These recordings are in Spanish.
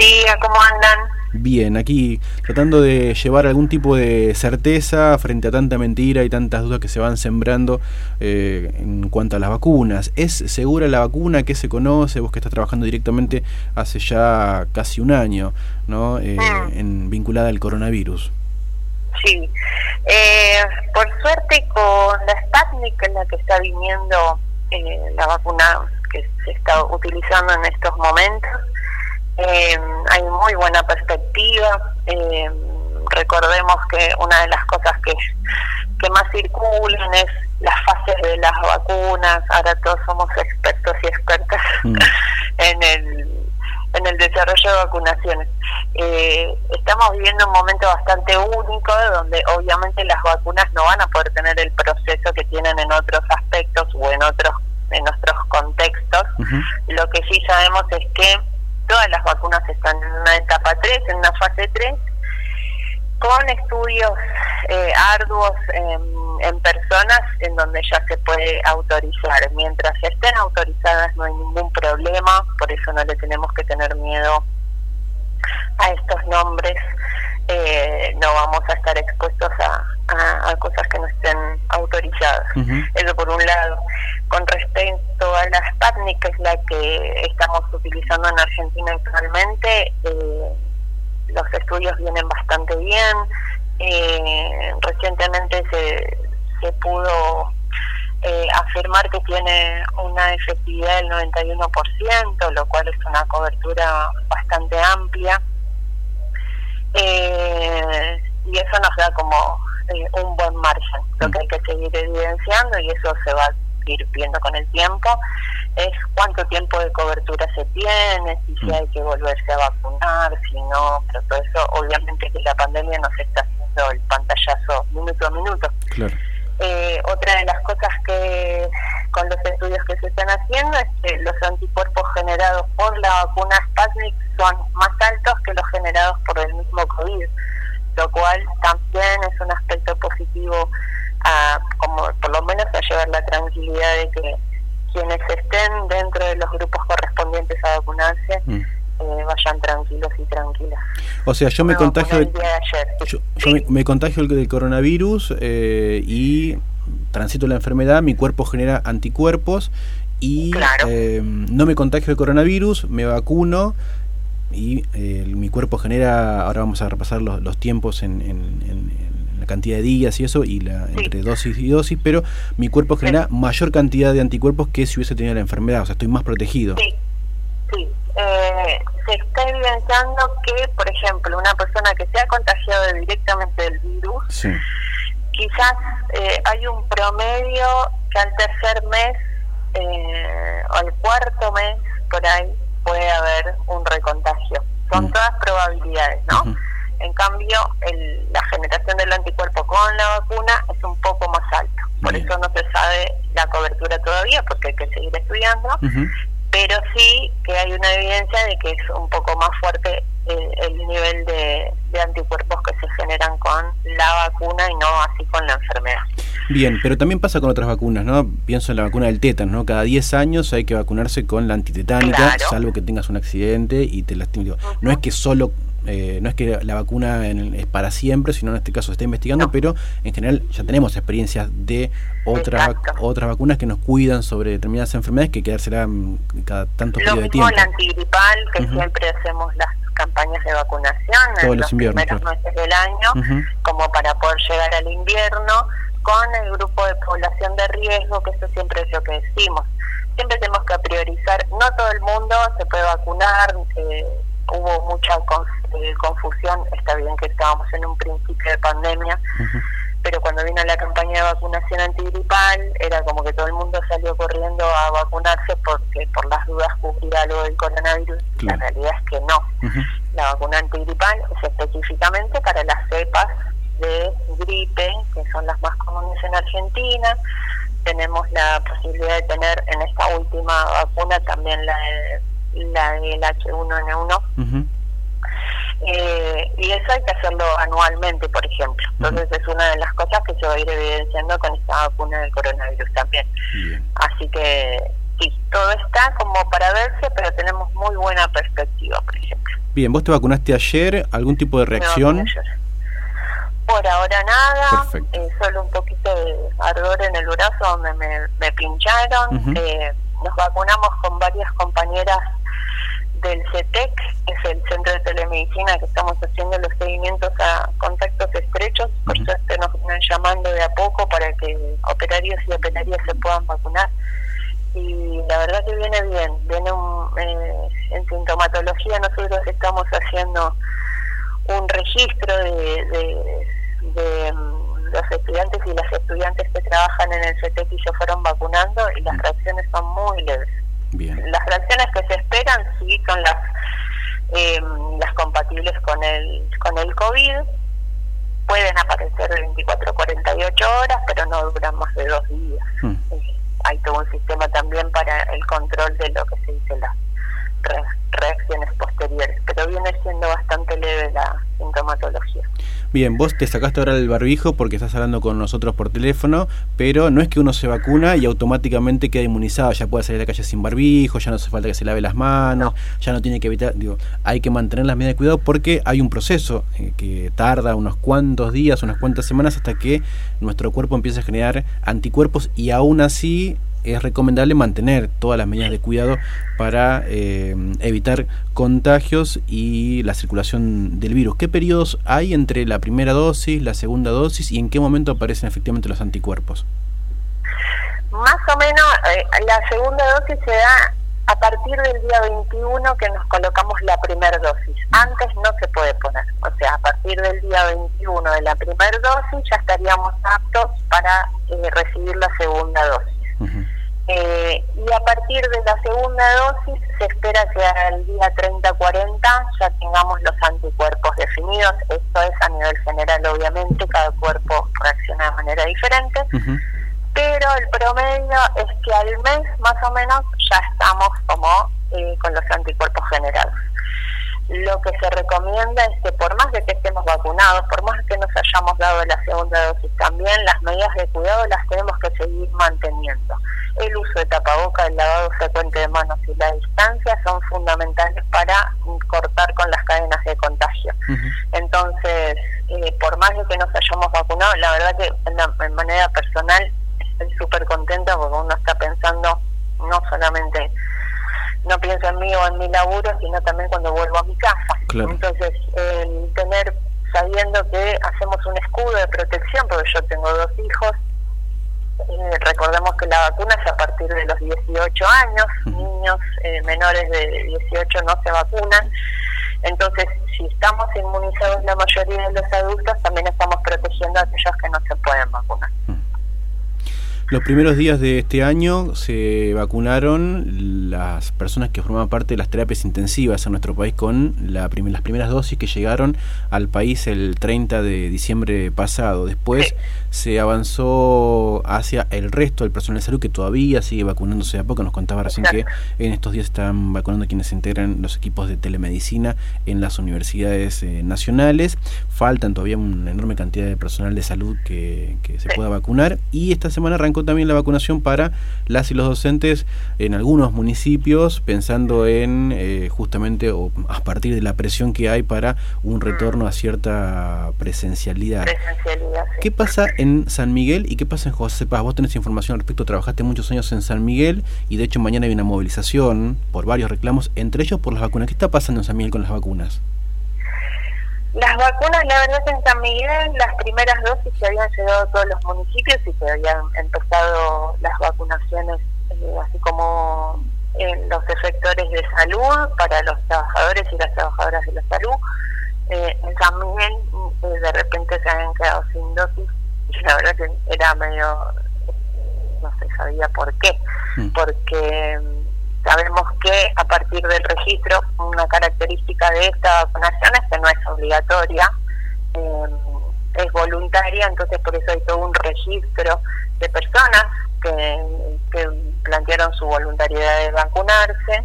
día, ¿cómo andan? Bien, aquí tratando de llevar algún tipo de certeza frente a tanta mentira y tantas dudas que se van sembrando eh, en cuanto a las vacunas. ¿Es segura la vacuna? ¿Qué se conoce? Vos que estás trabajando directamente hace ya casi un año, ¿no? Eh, Mm. en, vinculada al coronavirus. Sí. Eh, por suerte con la Sputnik, es la que está viniendo eh, la vacuna que se está utilizando en estos momentos, eh, hay muy buena perspectiva. Eh, recordemos que una de las cosas que, que más circulan es las fases de las vacunas. Ahora todos somos expertos y expertas Mm. en el en el desarrollo de vacunaciones. Eh, estamos viviendo un momento bastante único donde obviamente las vacunas no van a poder tener el proceso que tienen en otros aspectos o en otros en otros contextos. Lo que sí sabemos es que todas las vacunas están en una etapa 3, en una fase 3, con estudios eh, arduos en, en personas en donde ya se puede autorizar. Mientras estén autorizadas no hay ningún problema, por eso no le tenemos que tener miedo a estos nombres. Eh, no vamos a estar expuestos a, a- a cosas que no estén autorizadas. Eso por un lado. Con respecto a la Sputnik, que es la que estamos utilizando en Argentina actualmente, eh, los estudios vienen bastante bien. Eh, recientemente se, se pudo eh, afirmar que tiene una efectividad del 91%, lo cual es una cobertura bastante amplia. Eh, y eso nos da como eh, un buen margen. Lo que hay que seguir evidenciando, y eso se va ir viendo con el tiempo, es cuánto tiempo de cobertura se tiene, si Mm. hay que volverse a vacunar, si no, pero todo eso obviamente que la pandemia nos está haciendo el pantallazo minuto a minuto. Claro. Eh, otra de las O sea, yo me contagio vacuna de, el día de ayer. yo, Sí. me, me contagio el- del coronavirus eh, y transito la enfermedad, mi cuerpo genera anticuerpos y Claro. eh, no me contagio el coronavirus, me vacuno y eh, mi cuerpo genera, ahora vamos a repasar los, los tiempos en, en- en- en la cantidad de días y eso, y la, Sí. entre dosis y dosis, pero mi cuerpo genera mayor cantidad de anticuerpos que si hubiese tenido la enfermedad, o sea, estoy más protegido. Sí, sí. Eh, se está evidenciando que, por ejemplo, una persona que se ha contagiado directamente del virus, Sí. quizás eh, hay un promedio que al tercer mes eh, o al cuarto mes, por ahí, puede haber un recontagio. Son Mm. todas probabilidades, ¿no? En cambio, el- la generación del anticuerpo con la vacuna es un poco más alta. Por Bien. eso no se sabe la cobertura todavía, porque hay que seguir estudiando. Pero sí que hay una evidencia de que es un poco más fuerte el nivel de, de anticuerpos que se generan con la vacuna y no así con la enfermedad. Bien, pero también pasa con otras vacunas, ¿no? Pienso en la vacuna del tétano, ¿no? Cada 10 años hay que vacunarse con la antitetánica, Claro. salvo que tengas un accidente y te lastimes. No es que solo, eh, no es que la vacuna en- es para siempre, sino en este caso se está investigando, No. pero en general ya tenemos experiencias de Exacto. otras vacunas que nos cuidan sobre determinadas enfermedades que quedársela mm, cada tanto Lo de tiempo. la antigripal, que siempre hacemos las campañas de vacunación Todos en los los inviernos, primeros claro. meses del año, como para poder llegar al invierno, con el grupo de población de riesgo, que eso siempre es lo que decimos. Siempre tenemos que priorizar, no todo el mundo se puede vacunar, eh, hubo mucha con- eh, confusión, está bien que estábamos en un principio de pandemia, pero cuando vino la campaña de vacunación antigripal era como que todo el mundo salió corriendo a vacunarse porque por las dudas cubría algo del coronavirus. Claro. La realidad es que no. La vacuna antigripal es específicamente para las cepas de gripe, que son las más comunes en Argentina. Tenemos la posibilidad de tener en esta última vacuna también la, de- la del H1N1 Ujú. Eh, y eso hay que hacerlo anualmente, por ejemplo. Entonces es una de las cosas que se va a ir evidenciando con esta vacuna del coronavirus también. Bien. Así que sí, todo está como para verse, pero tenemos muy buena perspectiva, por ejemplo. Bien, ¿vos te vacunaste ayer? ¿Algún tipo de reacción? Por ahora nada, eh, solo un poquito de ardor en el brazo donde me, pincharon. eh, nos vacunamos con varias compañeras del CETEC, que es el Centro de Telemedicina que estamos haciendo los seguimientos a contactos estrechos. Por suerte nos están llamando de a poco para que operarios y operarias se puedan vacunar. Y la verdad que viene bien, viene un, eh, en sintomatología nosotros estamos haciendo un registro de de mm, los estudiantes y las estudiantes que trabajan en el CETEC y se fueron vacunando y las reacciones son muy leves. Las reacciones que se esperan sí son las eh, las compatibles con el con el COVID. Pueden aparecer de 24 a 48 horas, pero no duran más de dos días. Mm. Eh, hay todo un sistema también para el control de lo que se dice reacciones posteriores, pero viene siendo bastante leve la sintomatología. Bien, vos te sacaste ahora el barbijo porque estás hablando con nosotros por teléfono, pero no es que uno se vacuna y automáticamente queda inmunizado, ya puede salir a la calle sin barbijo, ya no hace falta que se lave las manos, ya no tiene que evitar, digo, hay que mantener las medidas de cuidado porque hay un proceso eh, que tarda unos cuantos días, unas cuantas semanas hasta que nuestro cuerpo empiece a generar anticuerpos y aún así es recomendable mantener todas las medidas de cuidado para eh, evitar contagios y la circulación del virus. ¿Qué periodos hay entre la primera dosis, la segunda dosis y en qué momento aparecen efectivamente los anticuerpos? Más o menos eh, la segunda dosis se da a partir del día 21 que nos colocamos la primera dosis. Antes no se puede poner. O sea, a partir del día 21 de la primera dosis ya estaríamos aptos para eh, recibir la segunda dosis. Eh, y a partir de la segunda dosis se espera que al día 30-40 ya tengamos los anticuerpos definidos. Esto es a nivel general, obviamente, cada cuerpo reacciona de manera diferente. Pero el promedio es que al mes más o menos ya estamos como eh, con los anticuerpos generados lo que se recomienda es que por más de que estemos vacunados, por más que nos hayamos dado la segunda dosis también, las medidas de cuidado las tenemos que seguir manteniendo. El uso de tapaboca, el lavado frecuente de manos y la distancia son fundamentales para cortar con las cadenas de contagio. Entonces, eh, por más de que nos hayamos vacunado, la verdad que en, manera personal estoy súper contenta porque uno está pensando no solamente no pienso en mí o en mi laburo, sino también cuando vuelvo a mi casa. Entonces, el tener, sabiendo que hacemos un escudo de protección, porque yo tengo dos hijos, eh, recordemos que la vacuna es a partir de los 18 años, niños eh, menores de 18 no se vacunan, entonces si estamos inmunizados la mayoría de los adultos, también estamos protegiendo a aquellos que no se pueden vacunar. Los primeros días de este año se vacunaron las personas que formaban parte de las terapias intensivas en nuestro país con la las primeras dosis que llegaron al país el 30 de diciembre pasado. Después se avanzó hacia el resto del personal de salud que todavía sigue vacunándose a poco. Nos contaba recién que en estos días están vacunando quienes se integran los equipos de telemedicina en las universidades eh, nacionales. Faltan todavía una enorme cantidad de personal de salud que, que se pueda vacunar. Y esta semana arrancó también la vacunación para las y los docentes en algunos municipios, pensando en eh, justamente o a partir de la presión que hay para un retorno a cierta presencialidad. ¿Qué pasa en San Miguel y qué pasa en José Paz? Vos tenés información al respecto, trabajaste muchos años en San Miguel y de hecho mañana hay una movilización por varios reclamos, entre ellos por las vacunas. ¿Qué está pasando en San Miguel con las vacunas? Las vacunas, la verdad, en San Miguel, las primeras dosis se habían llegado a todos los municipios y se habían empezado las vacunaciones, eh, así como en los efectores de salud para los trabajadores y las trabajadoras de la salud. Eh, en San Miguel, eh, de repente se habían quedado sin dosis y la verdad que era medio, no se sabía por qué, mm. porque Sabemos que a partir del registro, una característica de esta vacunación es que no es obligatoria, eh, es voluntaria, entonces por eso hay todo un registro de personas que, plantearon su voluntariedad de vacunarse.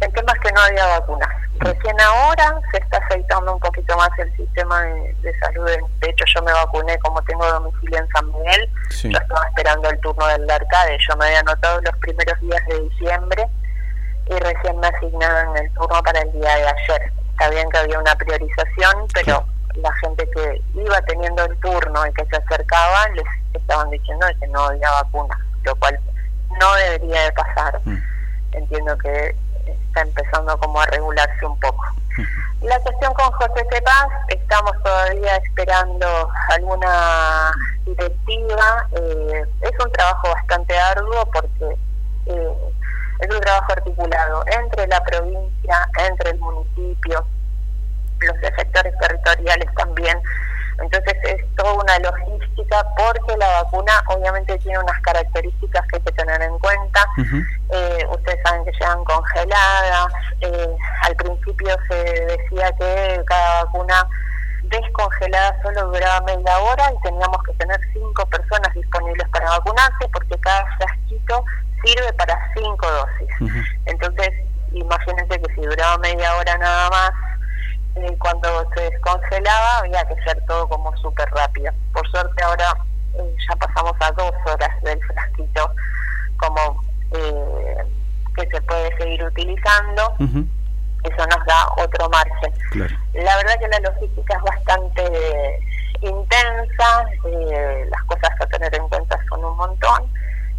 El tema es que no había vacunas Recién ahora se está aceitando un poquito más el sistema de, salud. De hecho, yo me vacuné como tengo domicilio en San Miguel. Yo estaba esperando el turno del Arcade. Yo me había anotado los primeros días de diciembre y recién me asignaron el turno para el día de ayer. Está bien que había una priorización, pero la gente que iba teniendo el turno y que se acercaba les estaban diciendo que no había vacuna, lo cual no debería de pasar. Mm. Entiendo que está empezando como a regularse un poco. La cuestión con José Cepaz, estamos todavía esperando alguna directiva. Eh, es un trabajo bastante arduo porque eh, es un trabajo articulado entre la provincia, entre el municipio, los sectores territoriales también. Entonces es toda una porque la vacuna obviamente tiene unas características que hay que tener en cuenta. eh, ustedes saben que llegan congeladas. Eh, al principio se decía que cada vacuna descongelada solo duraba media hora y teníamos que tener cinco personas disponibles para vacunarse porque cada frasquito sirve para cinco dosis. Entonces, imagínense que si duraba media hora nada más, eh, cuando se descongelaba había que hacer todo como súper rápido. Por suerte ahora eh, ya pasamos a dos horas del frasquito como eh, que se puede seguir utilizando. Eso nos da otro margen. La verdad que la logística es bastante intensa, las cosas a tener en cuenta son un montón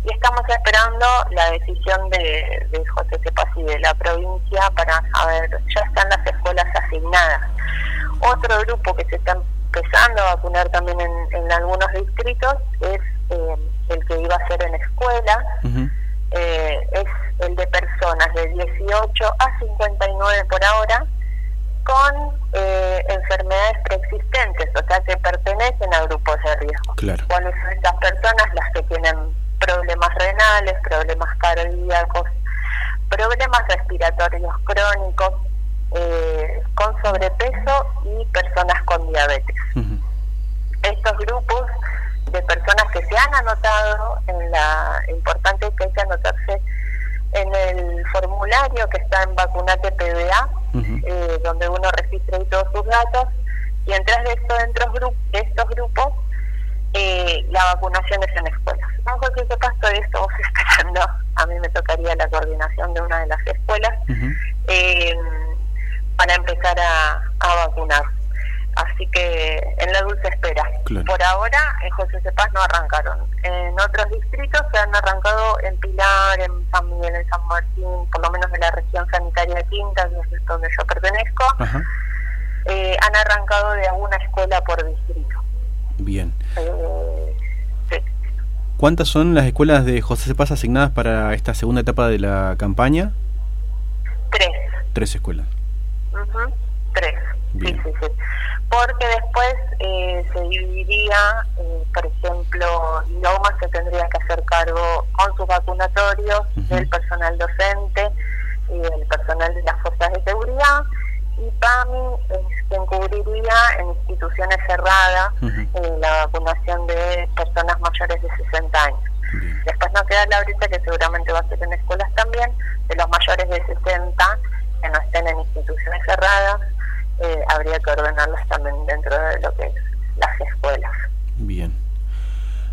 y estamos esperando la decisión de, de José Cepasi de la provincia para saber, ya están las escuelas asignadas. Otro grupo que se está empezando a vacunar también en, algunos distritos es eh, el que iba a ser en escuela, eh, es el de personas de 18 a 59 por ahora con eh, enfermedades preexistentes, o sea, que pertenecen a grupos de riesgo. ¿Cuáles son estas personas? Las que tienen problemas renales, problemas cardíacos, problemas respiratorios crónicos, eh, con sobrepeso y personas con diabetes. Estos grupos de personas que se han anotado en la importante que hay que anotarse en el formulario que está en Vacunate PBA, eh, donde uno registra todos sus datos, y entre de estos, dentro de estos grupos eh, la vacunación es en escuelas. No, José Sepas, todavía estamos esperando, a mí me tocaría la coordinación de una de las escuelas eh, para empezar a, vacunar. Así que en la dulce espera. Por ahora en José Cepaz no arrancaron. En otros distritos se han arrancado en Pilar, en San Miguel, en San Martín, por lo menos en la región sanitaria de Quinta, donde yo pertenezco, eh, han arrancado de alguna escuela por distrito. Bien. ¿Cuántas son las escuelas de José Paz asignadas para esta segunda etapa de la campaña? Tres. Tres escuelas. Tres. Sí, sí, sí. Porque después eh, se dividiría, eh, por ejemplo, Lomas se tendría que hacer cargo con sus vacunatorios del personal docente y del personal de las fuerzas de seguridad y PAMI es quien cubriría en instituciones cerradas eh, la vacunación de personas mayores de 60 años. Después nos queda la ahorita que seguramente va a ser en escuelas también, de los mayores de 60 que no estén en instituciones cerradas, eh, habría que ordenarlas también dentro de lo que es las escuelas. Bien.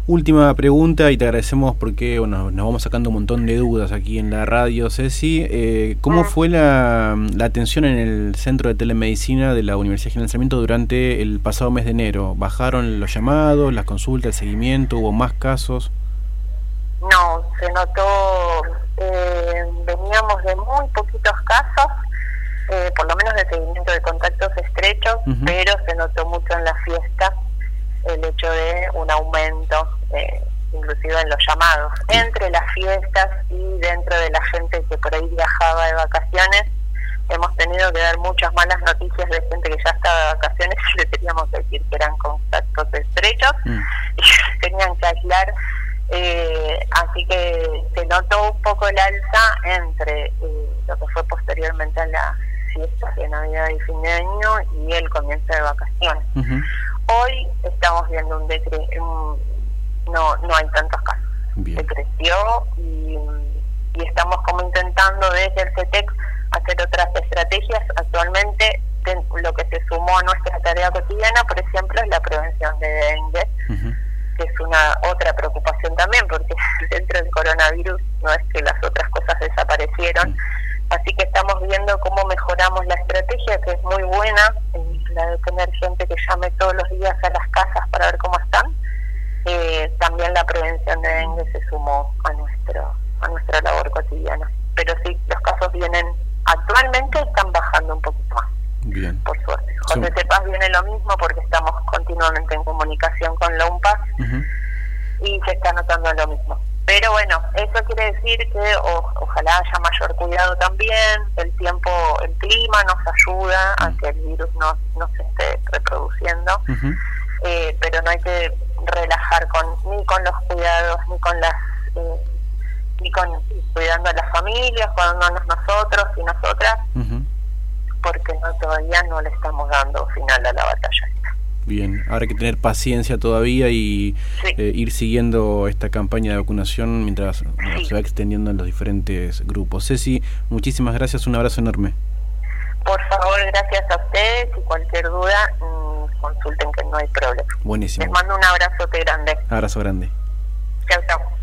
Última pregunta y te agradecemos porque bueno, nos vamos sacando un montón de dudas aquí en la radio, Ceci. Eh, ¿Cómo ah. fue la, atención en el Centro de Telemedicina de la Universidad de Sarmiento durante el pasado mes de enero? ¿Bajaron los llamados, las consultas, el seguimiento? ¿Hubo más casos? No, se notó, eh, veníamos de muy poquitos casos, eh, por lo menos de seguimiento de contactos estrechos, pero se notó mucho en la fiesta el hecho de un aumento, eh, inclusive en los llamados, entre las fiestas y dentro de la gente que por ahí viajaba de vacaciones. Hemos tenido que dar muchas malas noticias de gente que ya estaba de vacaciones y le teníamos que decir que eran contactos estrechos mm. y tenían que aislar. Eh, así que se notó un poco el alza entre eh, lo que fue posteriormente a las fiestas de Navidad y fin de año y el comienzo de vacaciones. Hoy estamos viendo un decreto, no, no hay tantos casos. Decreció y, y estamos como intentando desde el CETEC hacer otras estrategias. Actualmente sumó a nuestra tarea cotidiana, por ejemplo, es la prevención de dengue, que es una otra preocupación también, porque dentro del coronavirus no es que las otras cosas desaparecieron. Que mejoramos la estrategia, que es muy buena, la de tener gente que llame todos los días a las casas para ver cómo están. Eh, también la prevención de dengue se sumó a nuestro a nuestra labor cotidiana. Pero sí, los casos vienen, actualmente están bajando un poquito más. Bien. Por suerte. José Cepaz viene lo mismo porque estamos continuamente en comunicación con la UMPAS y se está notando lo mismo. Pero bueno, eso quiere decir que ojalá haya mayor cuidado también, el tiempo, el clima nos ayuda a que el virus no, no se esté reproduciendo, eh, pero no hay que relajar con ni con los cuidados, ni con las... Eh, ni con cuidando a las familias, cuidándonos nosotros y nosotras, porque no todavía no le estamos dando final a la batalla. Bien, habrá que tener paciencia todavía y eh, ir siguiendo esta campaña de vacunación mientras se va extendiendo en los diferentes grupos. Ceci, muchísimas gracias, un abrazo enorme. Por favor, gracias a ustedes y cualquier duda mm, consulten que no hay problema. Buenísimo. Les mando un abrazote grande. Abrazo grande. Chao, chao.